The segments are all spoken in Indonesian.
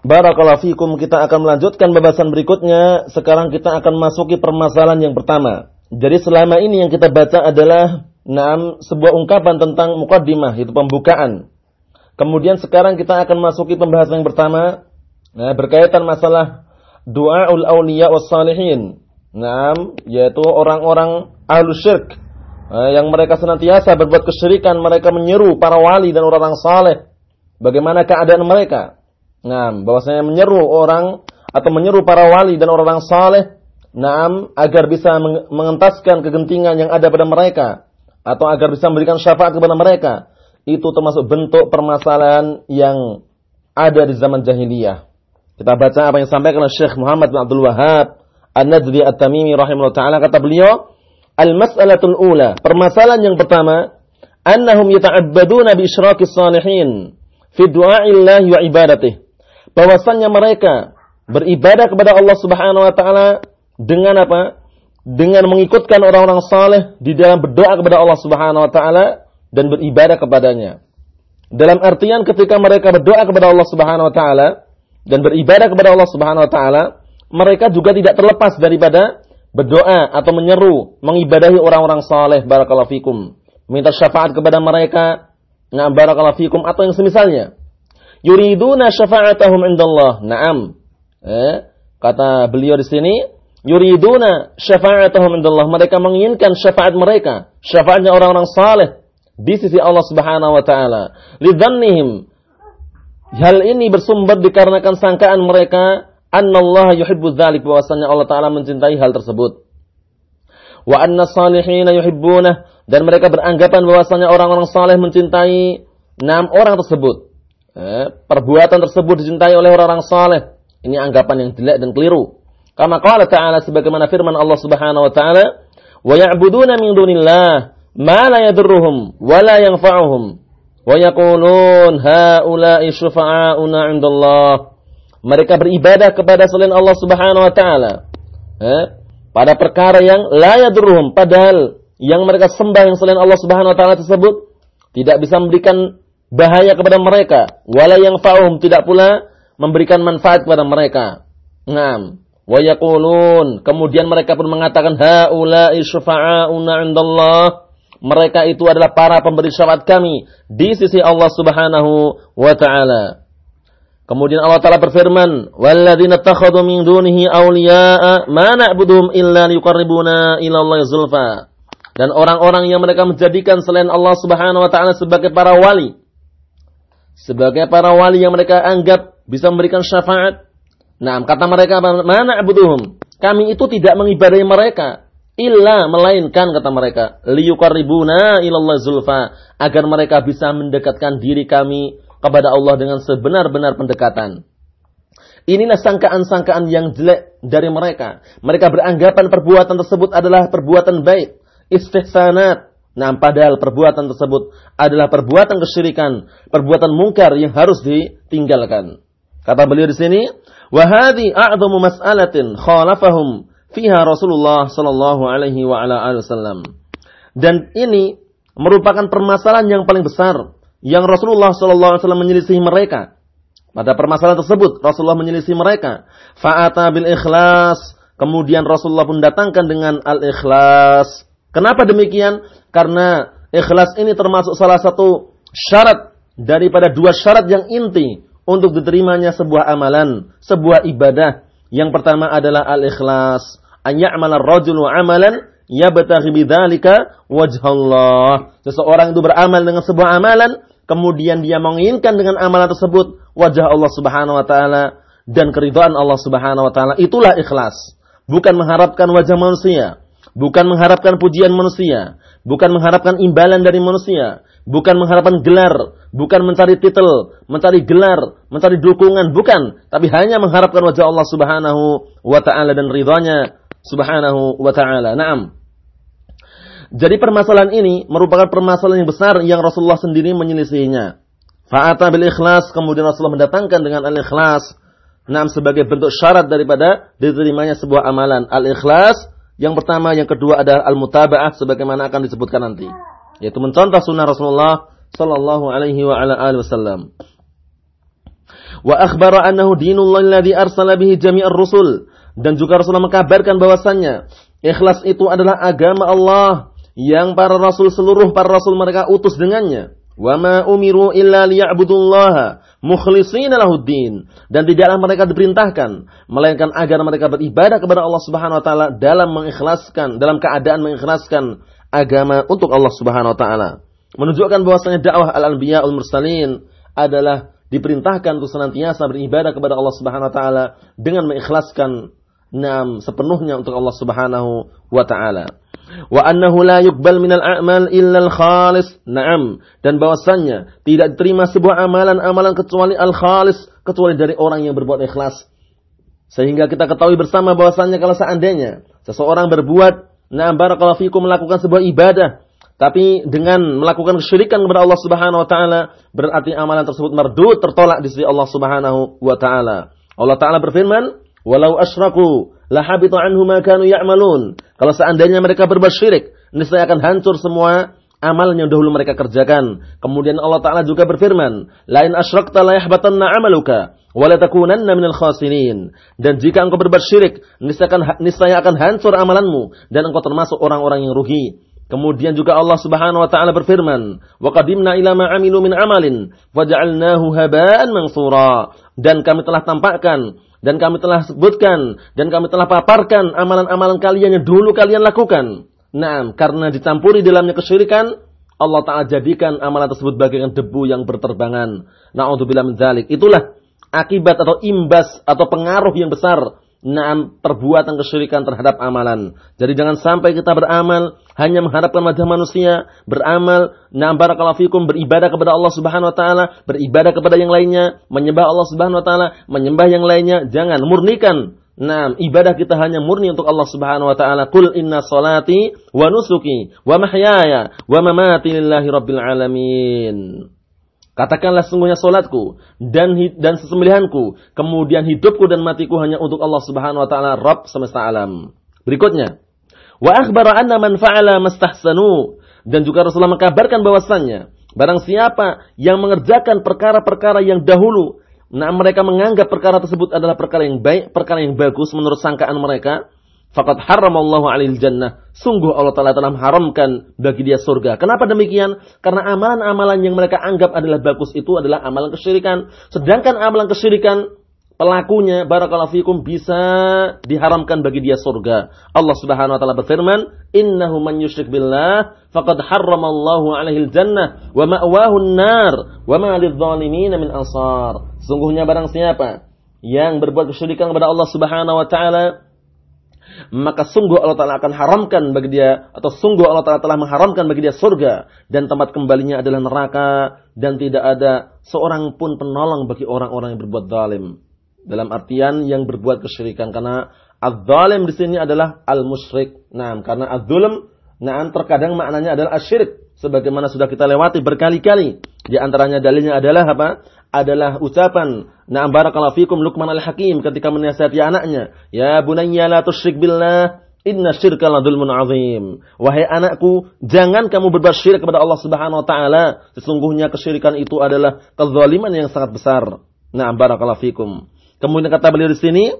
Barakallahu fikum kita akan melanjutkan pembahasan berikutnya. Sekarang kita akan masuki permasalahan yang pertama. Jadi selama ini yang kita baca adalah enam sebuah ungkapan tentang mukaddimah itu pembukaan. Kemudian sekarang kita akan masuki pembahasan yang pertama nah, berkaitan masalah doaul auliya was salihin. Nah, yaitu orang-orang ahlu syirk nah, yang mereka senantiasa berbuat kesyirikan, mereka menyeru para wali dan orang-orang saleh. Bagaimana keadaan mereka? Nah, bahwasanya menyeru orang atau menyeru para wali dan orang-orang saleh, naam agar bisa mengentaskan kegentingan yang ada pada mereka atau agar bisa memberikan syafaat kepada mereka. Itu termasuk bentuk permasalahan yang ada di zaman jahiliyah. Kita baca apa yang disampaikan oleh Syekh Muhammad bin Abdul Wahab An-Nadri At-Tamimi rahimahullah taala kata beliau, "Al-mas'alatul ula." Permasalahan yang pertama, annahum yata'abbaduna bi isyraqis salihin fi du'a'illahi wa ibadatih bahwasannya mereka beribadah kepada Allah Subhanahu wa taala dengan apa? Dengan mengikutkan orang-orang saleh di dalam berdoa kepada Allah Subhanahu wa taala dan beribadah kepadanya. Dalam artian ketika mereka berdoa kepada Allah Subhanahu wa taala dan beribadah kepada Allah Subhanahu wa taala, mereka juga tidak terlepas daripada berdoa atau menyeru, mengibadahi orang-orang saleh barakallahu fikum, minta syafaat kepada mereka, nah barakallahu fikum atau yang semisalnya yuriduna syafa'atahum indallah. Naam. Eh, kata beliau di sini, yuriduna syafa'atahum indallah. Mereka menginginkan syafaat mereka, syafaatnya orang-orang saleh di sisi Allah Subhanahu wa taala. Lidzannihim Hal ini bersumber dikarenakan sangkaan mereka annallaha yuhibbu dzalik bahwasanya Allah taala mencintai hal tersebut. Wa anna salihina yuhibbunah dan mereka beranggapan bahwasanya orang-orang saleh mencintai enam orang tersebut eh, perbuatan tersebut dicintai oleh orang-orang saleh. Ini anggapan yang jelek dan keliru. Kama qala ta'ala sebagaimana firman Allah Subhanahu wa taala, "Wa ya'buduna min dunillah ma la yadurruhum wa la yanfa'uhum wa yaqulun haula'i syufa'auna 'indallah." Mereka beribadah kepada selain Allah Subhanahu wa taala. Eh, pada perkara yang la yadurruhum padahal yang mereka sembah yang selain Allah Subhanahu wa taala tersebut tidak bisa memberikan bahaya kepada mereka, wala yang fa'um tidak pula memberikan manfaat kepada mereka. Ngam. Wa kemudian mereka pun mengatakan haula'i syufa'auna 'indallah. Mereka itu adalah para pemberi syafaat kami di sisi Allah Subhanahu wa taala. Kemudian Allah Taala berfirman, "Walladzina takhadhu min dunihi awliya'a ma na'buduhum illa liyuqarribuna ila Allah zulfa." Dan orang-orang yang mereka menjadikan selain Allah Subhanahu wa taala sebagai para wali, sebagai para wali yang mereka anggap bisa memberikan syafaat. Nah, kata mereka, mana abuduhum? Kami itu tidak mengibadahi mereka. Illa melainkan kata mereka, liyukarribuna ilallah zulfa. Agar mereka bisa mendekatkan diri kami kepada Allah dengan sebenar-benar pendekatan. Inilah sangkaan-sangkaan yang jelek dari mereka. Mereka beranggapan perbuatan tersebut adalah perbuatan baik. Istihsanat. Nah, padahal perbuatan tersebut adalah perbuatan kesyirikan, perbuatan mungkar yang harus ditinggalkan. Kata beliau di sini, "Wa hadhi a'dhamu mas'alatin khalafahum fiha Rasulullah sallallahu alaihi wa ala wasallam." Dan ini merupakan permasalahan yang paling besar yang Rasulullah sallallahu alaihi wasallam menyelisih mereka. Pada permasalahan tersebut Rasulullah menyelisih mereka. Fa'ata bil ikhlas, kemudian Rasulullah pun datangkan dengan al-ikhlas. Kenapa demikian? Karena ikhlas ini termasuk salah satu syarat daripada dua syarat yang inti untuk diterimanya sebuah amalan, sebuah ibadah. Yang pertama adalah al-ikhlas. An ya'mala ar-rajulu amalan yabtaghi bidzalika wajhallah. Seseorang itu beramal dengan sebuah amalan, kemudian dia menginginkan dengan amalan tersebut wajah Allah Subhanahu wa taala dan keridhaan Allah Subhanahu wa taala. Itulah ikhlas. Bukan mengharapkan wajah manusia, bukan mengharapkan pujian manusia, bukan mengharapkan imbalan dari manusia, bukan mengharapkan gelar, bukan mencari titel, mencari gelar, mencari dukungan, bukan, tapi hanya mengharapkan wajah Allah Subhanahu wa taala dan ridhanya Subhanahu wa taala. Naam. Jadi permasalahan ini merupakan permasalahan yang besar yang Rasulullah sendiri menyelisihinya. Fa'ata bil ikhlas, kemudian Rasulullah mendatangkan dengan al-ikhlas. Naam sebagai bentuk syarat daripada diterimanya sebuah amalan. Al-ikhlas yang pertama, yang kedua adalah al-mutaba'ah sebagaimana akan disebutkan nanti. Yaitu mencontoh sunnah Rasulullah sallallahu alaihi wa ala alihi wasallam. Wa akhbara annahu dinullah alladhi arsala bihi jami'ar rusul dan juga Rasulullah mengkabarkan bahwasannya ikhlas itu adalah agama Allah yang para rasul seluruh para rasul mereka utus dengannya. Wa ma umiru illa liya'budullaha mukhlishina lahuddin dan tidaklah mereka diperintahkan melainkan agar mereka beribadah kepada Allah Subhanahu wa taala dalam mengikhlaskan dalam keadaan mengikhlaskan agama untuk Allah Subhanahu wa taala. Menunjukkan bahwasanya dakwah al-anbiya al-mursalin adalah diperintahkan untuk senantiasa beribadah kepada Allah Subhanahu wa taala dengan mengikhlaskan nam sepenuhnya untuk Allah Subhanahu wa taala wa annahu la yuqbal minal a'mal illa al-khalis. Naam. Dan bahwasannya tidak diterima sebuah amalan-amalan kecuali al-khalis, kecuali dari orang yang berbuat ikhlas. Sehingga kita ketahui bersama bahwasannya kalau seandainya seseorang berbuat na'am barakallahu fikum melakukan sebuah ibadah tapi dengan melakukan kesyirikan kepada Allah Subhanahu wa taala berarti amalan tersebut mardud tertolak di sisi Allah Subhanahu wa taala. Allah taala berfirman, "Walau asyraku lahabitu anhu ma kanu ya'malun. Kalau seandainya mereka berbuat syirik, niscaya akan hancur semua amalan yang dahulu mereka kerjakan. Kemudian Allah Ta'ala juga berfirman, Lain asyrakta la yahbatanna amaluka, wa la takunanna minal khasirin. Dan jika engkau berbuat syirik, niscaya akan, niscaya akan hancur amalanmu, dan engkau termasuk orang-orang yang rugi. Kemudian juga Allah Subhanahu wa taala berfirman, "Wa qadimna ila ma 'amilu min 'amalin faj'alnahu haba'an mansura." Dan kami telah tampakkan dan kami telah sebutkan dan kami telah paparkan amalan-amalan kalian yang dulu kalian lakukan. Nah, karena dicampuri dalamnya kesyirikan, Allah Ta'ala jadikan amalan tersebut bagaikan debu yang berterbangan. Na'udzubillah min dzalik. Itulah akibat atau imbas atau pengaruh yang besar Naam perbuatan kesyirikan terhadap amalan. Jadi jangan sampai kita beramal hanya mengharapkan wajah manusia, beramal naam barakallahu fikum beribadah kepada Allah Subhanahu wa taala, beribadah kepada yang lainnya, menyembah Allah Subhanahu wa taala, menyembah yang lainnya, jangan murnikan Nah, ibadah kita hanya murni untuk Allah Subhanahu wa taala. Qul inna salati wa nusuki wa mahyaya wa mamati lillahi rabbil alamin. Katakanlah sungguhnya solatku dan dan sesembelihanku, kemudian hidupku dan matiku hanya untuk Allah Subhanahu wa taala Rabb semesta alam. Berikutnya, wa akhbara anna man fa'ala mastahsanu dan juga Rasulullah mengkabarkan bahwasannya barang siapa yang mengerjakan perkara-perkara yang dahulu nah mereka menganggap perkara tersebut adalah perkara yang baik, perkara yang bagus menurut sangkaan mereka, Fakat haramallahu alil jannah. Sungguh Allah Ta'ala telah mengharamkan bagi dia surga. Kenapa demikian? Karena amalan-amalan yang mereka anggap adalah bagus itu adalah amalan kesyirikan. Sedangkan amalan kesyirikan pelakunya barakallahu fikum bisa diharamkan bagi dia surga. Allah Subhanahu wa taala berfirman, "Innahu man yusyrik billah faqad harramallahu alaihi jannah wa ma'wahu an-nar wa ma lidh-dhalimin min ansar." Sungguhnya barang siapa yang berbuat kesyirikan kepada Allah Subhanahu wa taala, maka sungguh Allah Ta'ala akan haramkan bagi dia, atau sungguh Allah Ta'ala telah mengharamkan bagi dia surga, dan tempat kembalinya adalah neraka, dan tidak ada seorang pun penolong bagi orang-orang yang berbuat zalim. Dalam artian yang berbuat kesyirikan, karena az-zalim di sini adalah al-musyrik. Nah, karena az-zulm, nah terkadang maknanya adalah asyirik. Sebagaimana sudah kita lewati berkali-kali. Di antaranya dalilnya adalah apa? adalah ucapan na'am barakallahu fikum Luqman al-Hakim ketika menasihati anaknya, "Ya bunayya la tusyrik billah, inna syirka la dzulmun azim." Wahai anakku, jangan kamu berbuat syirik kepada Allah Subhanahu wa taala. Sesungguhnya kesyirikan itu adalah kezaliman yang sangat besar. Na'am barakallahu fikum. Kemudian kata beliau di sini,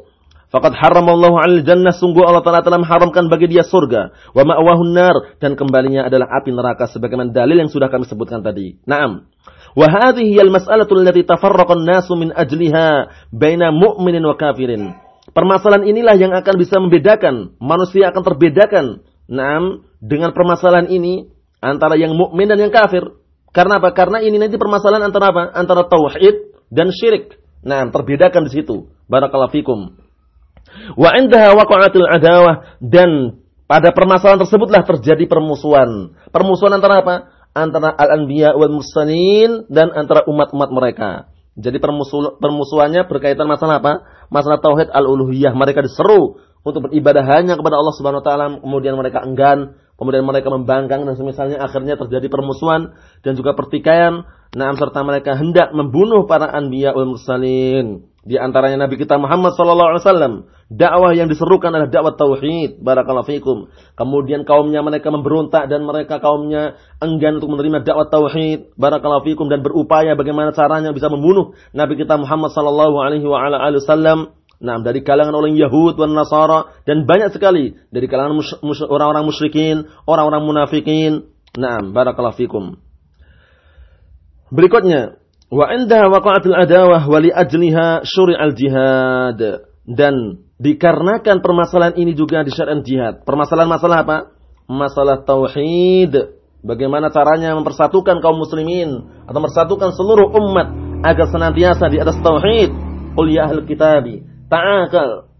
Fakat haramallahu al jannah sungguh Allah Taala telah mengharamkan bagi dia surga, wa ma'wahun nar dan kembalinya adalah api neraka sebagaimana dalil yang sudah kami sebutkan tadi. Naam. Wa hadhihi al-mas'alatu allati tafarraqa an-nasu min ajliha baina mu'minin wa kafirin. Permasalahan inilah yang akan bisa membedakan, manusia akan terbedakan. Naam, dengan permasalahan ini antara yang mukmin dan yang kafir. Karena apa? Karena ini nanti permasalahan antara apa? Antara tauhid dan syirik. Nah, terbedakan di situ. Barakallahu fikum. Wa indaha waqa'atul adawah dan pada permasalahan tersebutlah terjadi permusuhan. Permusuhan antara apa? antara al-anbiya wal mursalin dan antara umat-umat mereka. Jadi permusuh, permusuhannya berkaitan masalah apa? Masalah tauhid al-uluhiyah. Mereka diseru untuk beribadah hanya kepada Allah Subhanahu wa taala, kemudian mereka enggan, kemudian mereka membangkang dan semisalnya akhirnya terjadi permusuhan dan juga pertikaian. Naam serta mereka hendak membunuh para anbiya wal mursalin. Di antaranya Nabi kita Muhammad sallallahu alaihi wasallam. Dakwah yang diserukan adalah dakwah tauhid. Barakallahu fikum. Kemudian kaumnya mereka memberontak dan mereka kaumnya enggan untuk menerima dakwah tauhid. Barakallahu fikum dan berupaya bagaimana caranya bisa membunuh Nabi kita Muhammad sallallahu alaihi wa ala alihi wasallam. Nah, dari kalangan orang Yahud dan Nasara dan banyak sekali dari kalangan orang-orang musyrikin, orang-orang munafikin. Nah, barakallahu fikum. Berikutnya, wa indaha waqa'atul adawah wa li ajliha syuri'al jihad. Dan dikarenakan permasalahan ini juga disyariatkan jihad. Permasalahan masalah apa? Masalah tauhid. Bagaimana caranya mempersatukan kaum muslimin atau mempersatukan seluruh umat agar senantiasa di atas tauhid. Qul ya ahlul kitabi ta'akal.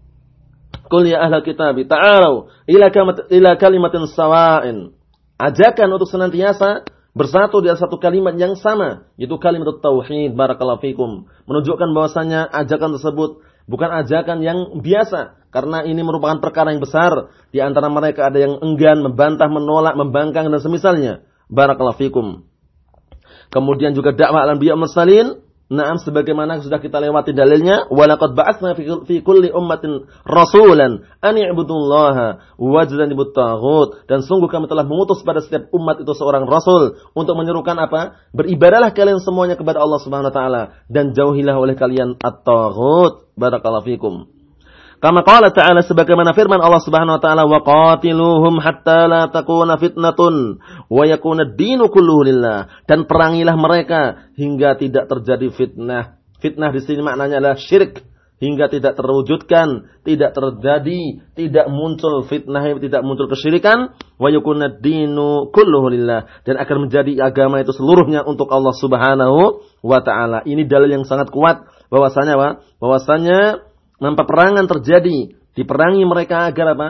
Qul ya ahla kitab, ta'alu ila ila kalimatin sawa'in. Ajakan untuk senantiasa bersatu di satu kalimat yang sama, yaitu kalimat tauhid barakallahu fikum. Menunjukkan bahwasanya ajakan tersebut bukan ajakan yang biasa karena ini merupakan perkara yang besar. Di antara mereka ada yang enggan, membantah, menolak, membangkang dan semisalnya. Barakallahu fikum. Kemudian juga dakwah al-anbiya mursalin Naam sebagaimana sudah kita lewati dalilnya, walaqad ba'atsna fi kulli ummatin rasulan an i'budullaha wajtanibut taghut dan sungguh kami telah mengutus pada setiap umat itu seorang rasul untuk menyerukan apa? Beribadahlah kalian semuanya kepada Allah Subhanahu wa taala dan jauhilah oleh kalian at-taghut. Barakallahu fikum. Kama qala ta'ala sebagaimana firman Allah Subhanahu wa taala wa qatiluhum hatta la takuna fitnatun wa yakuna ad-dinu kulluhu lillah dan perangilah mereka hingga tidak terjadi fitnah. Fitnah di sini maknanya adalah syirik hingga tidak terwujudkan, tidak terjadi, tidak muncul fitnah, tidak muncul kesyirikan, wa yakuna ad-dinu kulluhu lillah dan akan menjadi agama itu seluruhnya untuk Allah Subhanahu wa taala. Ini dalil yang sangat kuat bahwasanya apa? Bahwasanya peperangan terjadi, diperangi mereka agar apa?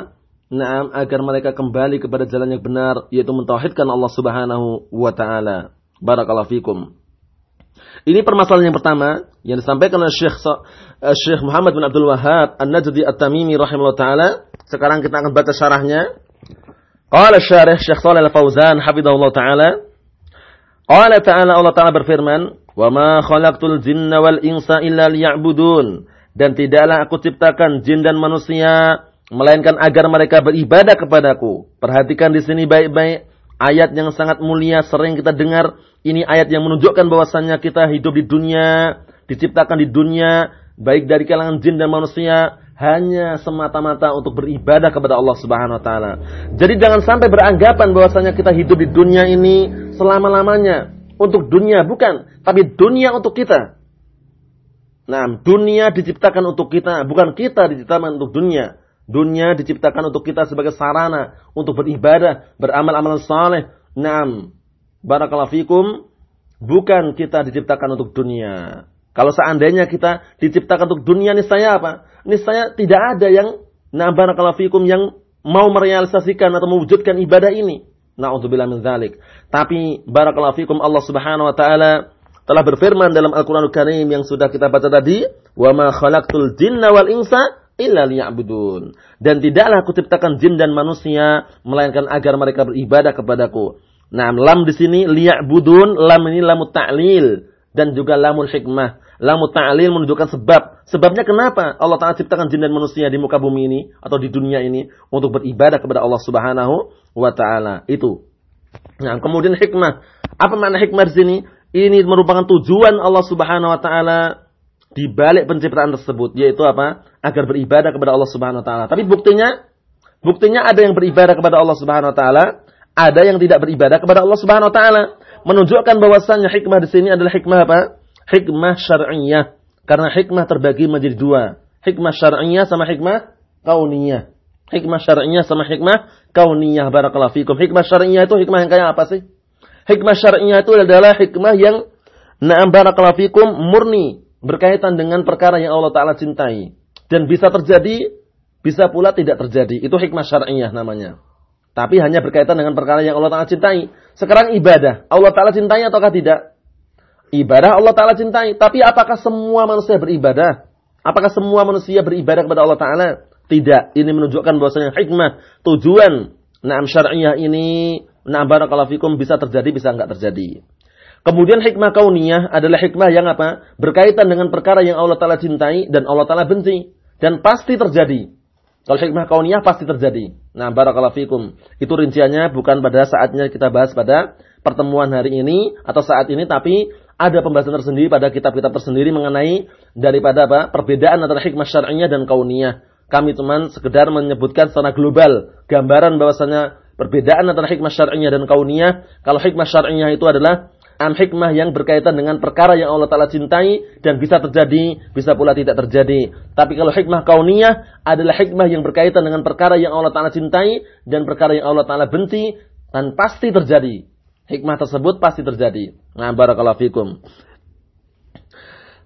Naam, agar mereka kembali kepada jalan yang benar, yaitu mentauhidkan Allah Subhanahu wa taala. Barakallahu fikum. Ini permasalahan yang pertama yang disampaikan oleh Syekh uh, Syekh Muhammad bin Abdul Wahab An-Najdi At-Tamimi rahimahullah taala. Sekarang kita akan baca syarahnya. Qala syarih Syekh Shalih Al-Fauzan hafizahullah taala. Qala ta'ala Allah taala berfirman, "Wa ma khalaqtul jinna wal insa illa liya'budun." Dan tidaklah aku ciptakan jin dan manusia melainkan agar mereka beribadah kepadaku. Perhatikan di sini baik-baik ayat yang sangat mulia sering kita dengar. Ini ayat yang menunjukkan bahwasannya kita hidup di dunia, diciptakan di dunia baik dari kalangan jin dan manusia hanya semata-mata untuk beribadah kepada Allah Subhanahu wa taala. Jadi jangan sampai beranggapan bahwasanya kita hidup di dunia ini selama-lamanya untuk dunia bukan, tapi dunia untuk kita. Nah, dunia diciptakan untuk kita, bukan kita diciptakan untuk dunia. Dunia diciptakan untuk kita sebagai sarana untuk beribadah, beramal-amalan saleh. Naam. Barakallahu fikum. Bukan kita diciptakan untuk dunia. Kalau seandainya kita diciptakan untuk dunia, niscaya apa? Niscaya tidak ada yang nah barakallahu fikum yang mau merealisasikan atau mewujudkan ibadah ini. Na'udzubillah min dzalik. Tapi barakallahu fikum Allah Subhanahu wa taala telah berfirman dalam Al-Qur'anul Karim yang sudah kita baca tadi, "Wa ma khalaqtul jinna wal insa illa liya'budun." Dan tidaklah aku ciptakan jin dan manusia melainkan agar mereka beribadah kepadaku. Nah, lam di sini liya'budun, lam ini lamut ta'lil dan juga lamul hikmah. Lamut ta'lil menunjukkan sebab. Sebabnya kenapa Allah Ta'ala ciptakan jin dan manusia di muka bumi ini atau di dunia ini untuk beribadah kepada Allah Subhanahu wa taala. Itu. Nah, kemudian hikmah. Apa makna hikmah di sini? Ini merupakan tujuan Allah Subhanahu wa taala di balik penciptaan tersebut yaitu apa? Agar beribadah kepada Allah Subhanahu wa taala. Tapi buktinya buktinya ada yang beribadah kepada Allah Subhanahu wa taala, ada yang tidak beribadah kepada Allah Subhanahu wa taala. Menunjukkan bahwasannya hikmah di sini adalah hikmah apa? Hikmah syar'iyyah. Karena hikmah terbagi menjadi dua. Hikmah syar'iyyah sama hikmah kauniyah. Hikmah syar'iyyah sama hikmah kauniyah. Barakallahu fikum. Hikmah syar'iyyah itu hikmah yang kayak apa sih? Hikmah syar'inya itu adalah hikmah yang na'am barakallahu fikum murni berkaitan dengan perkara yang Allah taala cintai dan bisa terjadi bisa pula tidak terjadi. Itu hikmah syar'iyah namanya. Tapi hanya berkaitan dengan perkara yang Allah taala cintai. Sekarang ibadah, Allah taala cintai ataukah tidak? Ibadah Allah taala cintai, tapi apakah semua manusia beribadah? Apakah semua manusia beribadah kepada Allah taala? Tidak, ini menunjukkan bahwasanya hikmah, tujuan na'am syar'iyah ini na'am barakallahu fikum bisa terjadi bisa enggak terjadi. Kemudian hikmah kauniyah adalah hikmah yang apa? Berkaitan dengan perkara yang Allah Ta'ala cintai dan Allah Ta'ala benci. Dan pasti terjadi. Kalau hikmah kauniyah pasti terjadi. Nah, barakallahu fikum. Itu rinciannya bukan pada saatnya kita bahas pada pertemuan hari ini atau saat ini, tapi ada pembahasan tersendiri pada kitab-kitab tersendiri mengenai daripada apa? Perbedaan antara hikmah syar'iyah dan kauniyah. Kami cuma sekedar menyebutkan secara global gambaran bahwasanya perbedaan antara hikmah syar'iyah dan kauniyah. Kalau hikmah syar'iyah itu adalah am hikmah yang berkaitan dengan perkara yang Allah Ta'ala cintai dan bisa terjadi, bisa pula tidak terjadi. Tapi kalau hikmah kauniyah adalah hikmah yang berkaitan dengan perkara yang Allah Ta'ala cintai dan perkara yang Allah Ta'ala benci dan pasti terjadi. Hikmah tersebut pasti terjadi. Nah, barakallahu fikum.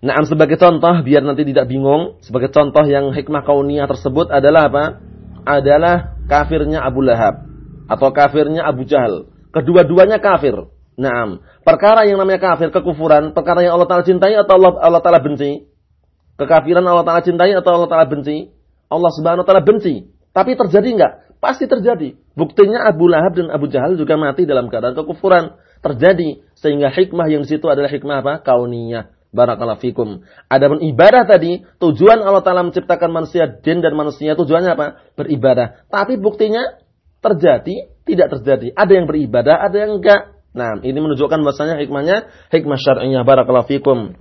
Nah, sebagai contoh, biar nanti tidak bingung, sebagai contoh yang hikmah kauniyah tersebut adalah apa? Adalah kafirnya Abu Lahab atau kafirnya Abu Jahal. Kedua-duanya kafir. Naam. Perkara yang namanya kafir, kekufuran, perkara yang Allah Ta'ala cintai atau Allah, Allah Ta'ala benci? Kekafiran Allah Ta'ala cintai atau Allah Ta'ala benci? Allah Subhanahu Wa Ta'ala benci. Tapi terjadi enggak? Pasti terjadi. Buktinya Abu Lahab dan Abu Jahal juga mati dalam keadaan kekufuran. Terjadi. Sehingga hikmah yang situ adalah hikmah apa? Kauniyah. Barakallahu fikum. Adapun ibadah tadi, tujuan Allah Ta'ala menciptakan manusia, jin dan manusia, tujuannya apa? Beribadah. Tapi buktinya terjadi, tidak terjadi. Ada yang beribadah, ada yang enggak. Nah, ini menunjukkan bahasanya hikmahnya hikmah syar'iyah barakallahu fikum.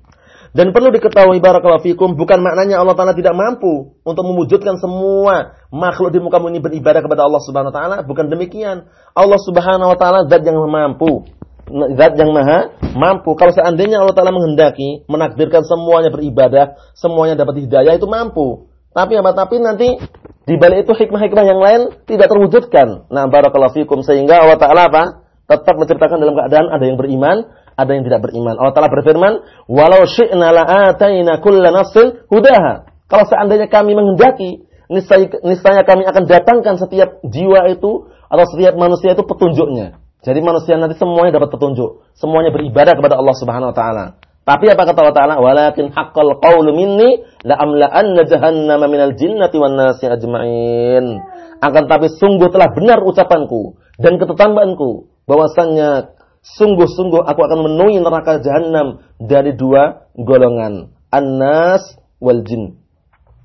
Dan perlu diketahui barakallahu fikum bukan maknanya Allah taala tidak mampu untuk mewujudkan semua makhluk di muka bumi beribadah kepada Allah Subhanahu wa taala, bukan demikian. Allah Subhanahu wa taala zat yang mampu. Zat yang maha mampu. Kalau seandainya Allah taala menghendaki menakdirkan semuanya beribadah, semuanya dapat hidayah itu mampu. Tapi apa? Tapi nanti di balik itu hikmah-hikmah yang lain tidak terwujudkan. Nah, barakallahu fikum sehingga Allah taala apa? tetap menciptakan dalam keadaan ada yang beriman, ada yang tidak beriman. Allah Ta'ala berfirman, "Walau syi'na la'ataina kulla nafsin hudaha." Kalau seandainya kami menghendaki, niscaya kami akan datangkan setiap jiwa itu atau setiap manusia itu petunjuknya. Jadi manusia nanti semuanya dapat petunjuk, semuanya beribadah kepada Allah Subhanahu wa taala. Tapi apa kata Allah Ta'ala? Walakin haqqal qawlu minni la amla'anna jahannama minal jinnati wan nasi ajma'in. Akan tapi sungguh telah benar ucapanku dan ketetapanku bahwasannya sungguh-sungguh aku akan memenuhi neraka jahanam dari dua golongan, an-nas wal jin.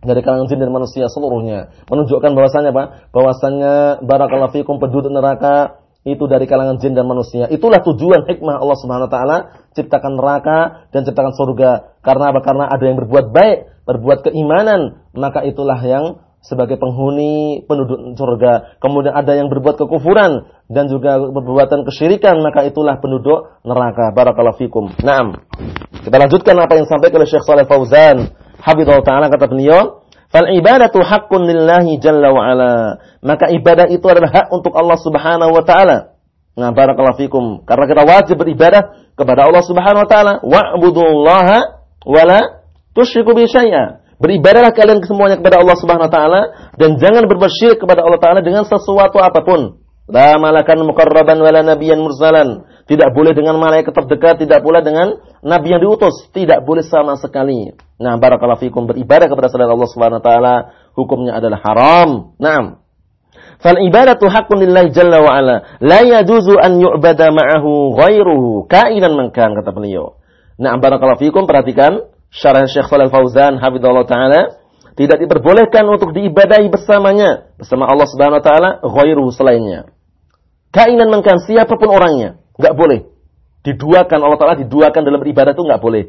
Dari kalangan jin dan manusia seluruhnya. Menunjukkan bahwasannya apa? Bahwasannya barakallahu fikum penduduk neraka itu dari kalangan jin dan manusia. Itulah tujuan hikmah Allah Subhanahu wa taala ciptakan neraka dan ciptakan surga. Karena apa? Karena ada yang berbuat baik, berbuat keimanan, maka itulah yang sebagai penghuni penduduk surga. Kemudian ada yang berbuat kekufuran dan juga perbuatan kesyirikan, maka itulah penduduk neraka. Barakallahu fikum. Naam. Kita lanjutkan apa yang sampai oleh Syekh Saleh Fauzan. Habibullah Ta'ala kata beliau, Fal ibadatu haqqun lillahi jalla wa ala. Maka ibadah itu adalah hak untuk Allah Subhanahu wa taala. Nah, barakallahu fikum. Karena kita wajib beribadah kepada Allah Subhanahu wa taala. Wa'budullaha wa la tusyriku bi syai'a. Beribadahlah kalian semuanya kepada Allah Subhanahu wa taala dan jangan berbuat syirik kepada Allah taala dengan sesuatu apa pun. La malakan muqarraban wala nabiyyan mursalan. Tidak boleh dengan malaikat terdekat, tidak pula dengan nabi yang diutus, tidak boleh sama sekali. Nah, barakallahu fikum beribadah kepada selain Allah Subhanahu wa taala hukumnya adalah haram. Naam. Fal ibadatu haqqun lillahi jalla wa ala. La yajuzu an yu'bada ma'ahu ghairuhu kainan man kan kata beliau. Nah, barakallahu fikum perhatikan syarah Syekh Shalal Fauzan hafizallahu taala tidak diperbolehkan untuk diibadahi bersamanya bersama Allah Subhanahu wa taala ghairu selainnya. Kainan mengkan siapa pun orangnya, enggak boleh. Diduakan Allah taala diduakan dalam beribadah itu enggak boleh.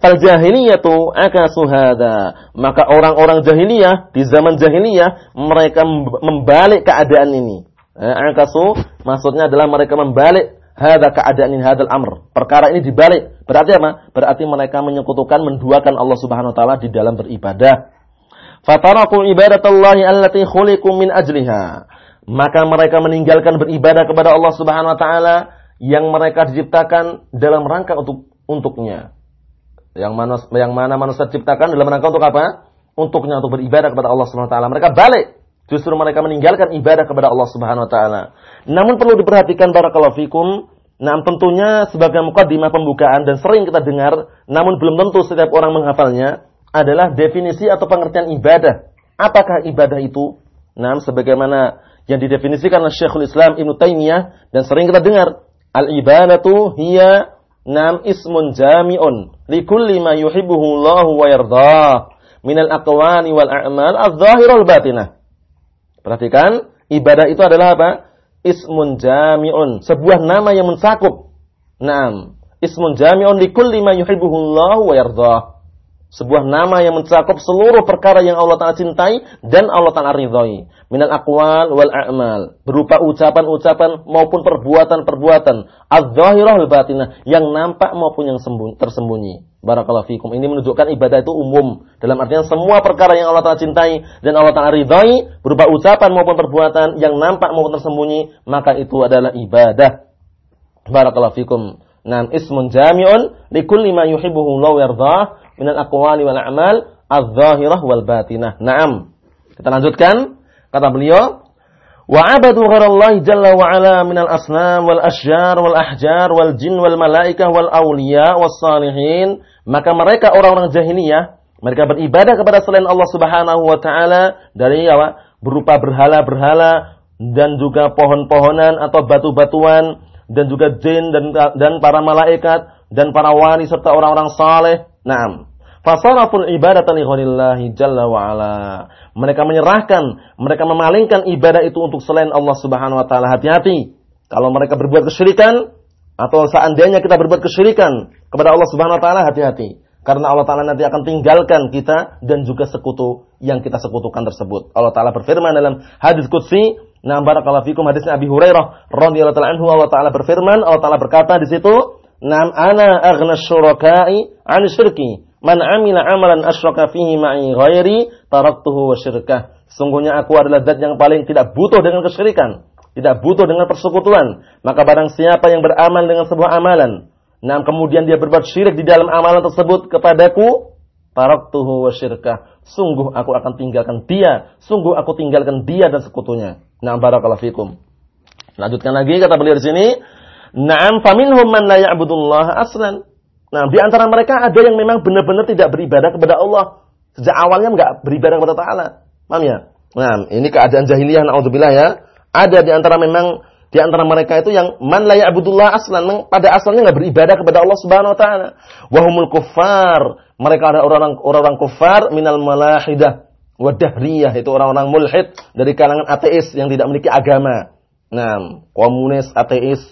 Fal jahiliyatu akasu hada. Maka orang-orang jahiliyah di zaman jahiliyah mereka membalik keadaan ini. Eh, akasu maksudnya adalah mereka membalik Hada keadaan ini hadal amr. Perkara ini dibalik. Berarti apa? Berarti mereka menyekutukan menduakan Allah Subhanahu wa taala di dalam beribadah. Fataraku ibadatallahi allati khuliqu min ajliha. Maka mereka meninggalkan beribadah kepada Allah Subhanahu wa taala yang mereka diciptakan dalam rangka untuk untuknya. Yang mana yang mana manusia diciptakan dalam rangka untuk apa? Untuknya untuk beribadah kepada Allah Subhanahu wa taala. Mereka balik Justru mereka meninggalkan ibadah kepada Allah Subhanahu wa taala. Namun perlu diperhatikan barakallahu fikum, nah tentunya sebagai mukadimah pembukaan dan sering kita dengar, namun belum tentu setiap orang menghafalnya adalah definisi atau pengertian ibadah. Apakah ibadah itu? Nah, sebagaimana yang didefinisikan oleh Syekhul Islam Ibnu Taimiyah dan sering kita dengar, al-ibadatu hiya nam ismun jami'un likulli ma yuhibbuhu Allah wa yardah minal aqwani wal a'mal adh-dhahirah wal batinah. Perhatikan, ibadah itu adalah apa? Ismun jami'un, sebuah nama yang mencakup. Naam, ismun jami'un likulli ma yuhibbuhu Allah wa yardah sebuah nama yang mencakup seluruh perkara yang Allah Ta'ala cintai dan Allah Ta'ala ridhoi. Minal aqwal wal a'mal. Berupa ucapan-ucapan maupun perbuatan-perbuatan. Az-zahirah batinah. Yang nampak maupun yang tersembunyi. Barakallahu fikum. Ini menunjukkan ibadah itu umum. Dalam artian semua perkara yang Allah Ta'ala cintai dan Allah Ta'ala ridhoi. Berupa ucapan maupun perbuatan yang nampak maupun tersembunyi. Maka itu adalah ibadah. Barakallahu fikum. Nam ismun jami'un likulli ma yuhibbuhu Allah minal aqwali wal a'mal adh-dhahirah wal batinah. Naam. Kita lanjutkan. Kata beliau, wa abadu gharallahi jalla wa ala minal asnam wal asyjar wal ahjar wal jin wal malaikah wal awliya was salihin. Maka mereka orang-orang jahiliyah, mereka beribadah kepada selain Allah Subhanahu wa taala dari apa? berupa berhala-berhala dan juga pohon-pohonan atau batu-batuan dan juga jin dan dan para malaikat dan para wali serta orang-orang saleh. Naam. Fasaraful ibadatan li ghanillahi jalla wa ala. Mereka menyerahkan, mereka memalingkan ibadah itu untuk selain Allah Subhanahu wa taala. Hati-hati. Kalau mereka berbuat kesyirikan atau seandainya kita berbuat kesyirikan kepada Allah Subhanahu wa taala, hati-hati. Karena Allah Ta'ala nanti akan tinggalkan kita dan juga sekutu yang kita sekutukan tersebut. Allah Ta'ala berfirman dalam hadis Qudsi, Nah, barakallahu fikum hadisnya Abi Hurairah radhiyallahu ta'ala anhu Allah Ta'ala berfirman, Allah Ta'ala berkata di situ, "Nam ana aghna syuraka'i 'an syirki." Man amila amalan asyraka fihi ma'i ghairi taraktuhu wa syirkah. Sungguhnya aku adalah zat yang paling tidak butuh dengan kesyirikan, tidak butuh dengan persekutuan. Maka barang siapa yang beramal dengan sebuah amalan, nah kemudian dia berbuat syirik di dalam amalan tersebut kepadaku, taraktuhu wa syirkah. Sungguh aku akan tinggalkan dia, sungguh aku tinggalkan dia dan sekutunya. Nah, barakallahu fikum. Lanjutkan lagi kata beliau di sini, Naam faminhum man la ya'budullah aslan. Nah, di antara mereka ada yang memang benar-benar tidak beribadah kepada Allah. Sejak awalnya nggak beribadah kepada Ta'ala. Paham ya? Nah, ini keadaan jahiliyah, na'udzubillah ya. Ada di antara memang di antara mereka itu yang man la ya'budullah aslan, pada asalnya nggak beribadah kepada Allah Subhanahu wa taala. Wahumul kuffar, mereka ada orang-orang orang-orang kufar minal malahidah wadahriyah itu orang-orang mulhid dari kalangan ateis yang tidak memiliki agama. Nah, komunis, ateis,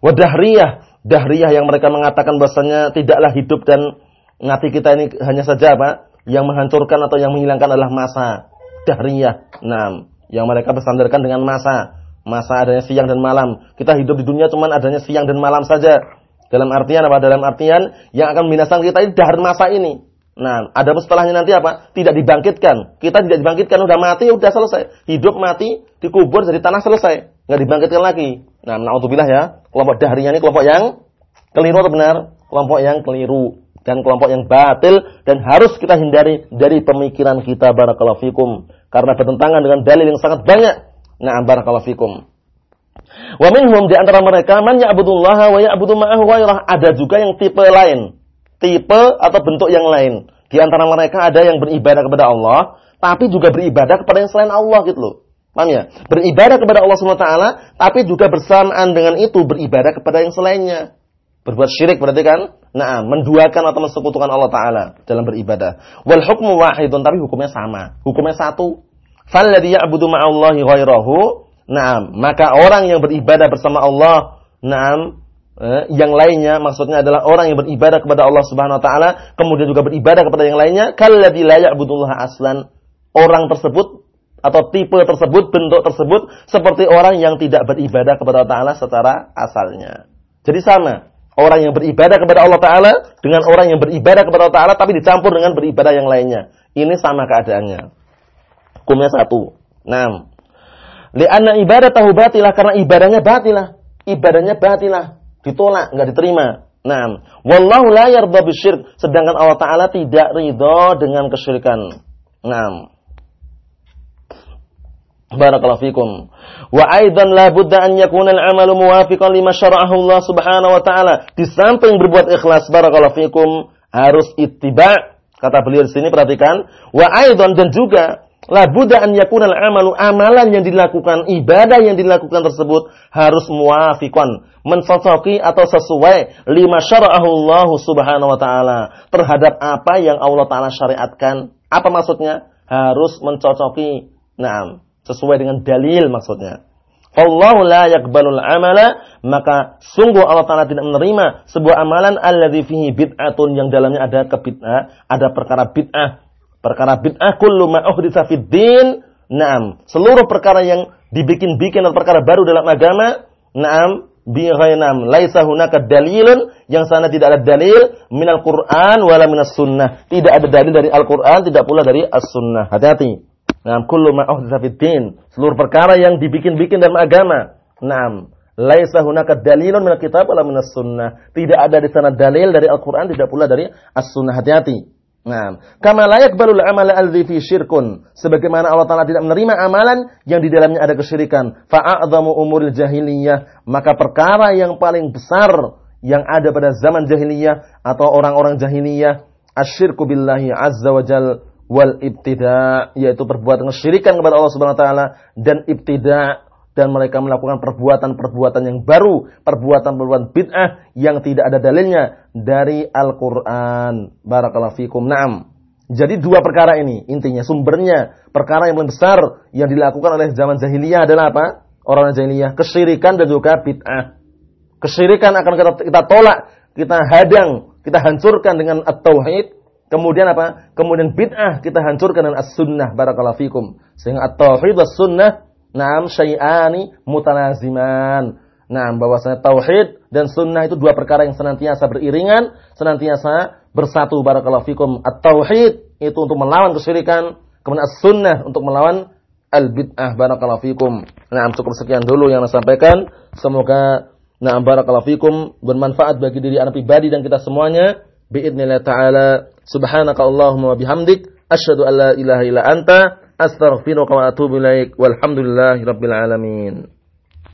wadahriyah Dahriyah yang mereka mengatakan bahasanya tidaklah hidup dan mati kita ini hanya saja apa? Yang menghancurkan atau yang menghilangkan adalah masa. Dahriyah. Nah, yang mereka bersandarkan dengan masa. Masa adanya siang dan malam. Kita hidup di dunia cuma adanya siang dan malam saja. Dalam artian apa? Dalam artian yang akan membinasakan kita ini dahar masa ini. Nah, ada setelahnya nanti apa? Tidak dibangkitkan. Kita tidak dibangkitkan, udah mati, udah selesai. Hidup mati, dikubur jadi tanah selesai. Nggak dibangkitkan lagi. Nah, naudzubillah ya. Kelompok dahriyah ini kelompok yang keliru atau benar? Kelompok yang keliru dan kelompok yang batil dan harus kita hindari dari pemikiran kita barakallahu fikum karena bertentangan dengan dalil yang sangat banyak. Nah, barakallahu fikum. Wa minhum di antara mereka man ya'budullaha wa ya'budu ma'ahu ghairah. Ada juga yang tipe lain. Tipe atau bentuk yang lain. Di antara mereka ada yang beribadah kepada Allah, tapi juga beribadah kepada yang selain Allah gitu loh. Paham ya? Beribadah kepada Allah SWT, tapi juga bersamaan dengan itu beribadah kepada yang selainnya. Berbuat syirik berarti kan? Nah, menduakan atau mensekutukan Allah Ta'ala dalam beribadah. Wal hukmu wahidun, tapi hukumnya sama. Hukumnya satu. Falladhi ya'budu ma'allahi ghairahu. Nah, maka orang yang beribadah bersama Allah, nah, eh, yang lainnya maksudnya adalah orang yang beribadah kepada Allah Subhanahu wa taala, kemudian juga beribadah kepada yang lainnya, kalladzi la ya'budullaha aslan. Orang tersebut atau tipe tersebut, bentuk tersebut seperti orang yang tidak beribadah kepada Allah Ta'ala secara asalnya. Jadi sama. Orang yang beribadah kepada Allah Ta'ala dengan orang yang beribadah kepada Allah Ta'ala tapi dicampur dengan beribadah yang lainnya. Ini sama keadaannya. Hukumnya satu. Nah. Lianna ibadah tahu batilah karena ibadahnya batilah. Ibadahnya batilah. Ditolak, nggak diterima. Nah. Wallahu la yarda bisyirk. Sedangkan Allah Ta'ala tidak ridho dengan kesyirikan. Nah. Barakallahu fikum. Wa aidan la budda an yakuna al-amalu muwafiqan lima syara'ahu Allah Subhanahu wa taala. Di samping berbuat ikhlas barakallahu fikum harus ittiba. Kata beliau di sini perhatikan, wa aidan dan juga La budda an yakuna al-amalu amalan yang dilakukan, ibadah yang dilakukan tersebut harus muafiqan, mencocoki atau sesuai lima syara'ahu Allah Subhanahu wa taala terhadap apa yang Allah taala syariatkan. Apa maksudnya? Harus mencocoki. Naam, sesuai dengan dalil maksudnya. Allah la yakbalul amala, maka sungguh Allah Ta'ala tidak menerima sebuah amalan alladzi fihi bid'atun yang dalamnya ada kebid'ah, ada perkara bid'ah, Perkara bid'ah kullu ma uhditsa din. Naam. Seluruh perkara yang dibikin-bikin dan perkara baru dalam agama. Naam. Bi ghainam. Laisa hunaka dalilun. Yang sana tidak ada dalil. Minal Qur'an wala minas sunnah. Tidak ada dalil dari Al-Quran. Tidak pula dari As-Sunnah. Hati-hati. Naam. Kullu ma fid din. Seluruh perkara yang dibikin-bikin dalam agama. Naam. Laisa hunaka dalilun minal kitab wala minas sunnah. Tidak ada di sana dalil dari Al-Quran. Tidak pula dari As-Sunnah. Hati-hati. Nah, kama layak balul amal alladhi fi syirkun. Sebagaimana Allah Taala tidak menerima amalan yang di dalamnya ada kesyirikan. Fa'adhamu umuril jahiliyah. Maka perkara yang paling besar yang ada pada zaman jahiliyah atau orang-orang jahiliyah asyirku billahi azza wa jal wal ibtida yaitu perbuatan kesyirikan kepada Allah Subhanahu wa taala dan ibtida dan mereka melakukan perbuatan-perbuatan yang baru, perbuatan-perbuatan bid'ah yang tidak ada dalilnya dari Al-Qur'an. Barakallahu fikum. Naam. Jadi dua perkara ini intinya sumbernya perkara yang paling besar yang dilakukan oleh zaman jahiliyah adalah apa? Orang jahiliyah kesyirikan dan juga bid'ah. Kesyirikan akan kita, kita tolak, kita hadang, kita hancurkan dengan at-tauhid. Kemudian apa? Kemudian bid'ah kita hancurkan dengan as-sunnah. Barakallahu fikum. Sehingga at-tauhid was-sunnah Naam syai'ani mutalaziman. Naam bahwasanya tauhid dan sunnah itu dua perkara yang senantiasa beriringan, senantiasa bersatu barakallahu fikum. At-tauhid itu untuk melawan kesyirikan, kemudian as-sunnah untuk melawan al-bid'ah barakallahu fikum. Naam cukup sekian dulu yang saya sampaikan. Semoga naam barakallahu fikum bermanfaat bagi diri anak pribadi dan kita semuanya. Biidznillah taala subhanaka Allahumma wa bihamdik asyhadu an la ilaha illa anta astaghfiruka wa atubu ilaik walhamdulillahi rabbil alamin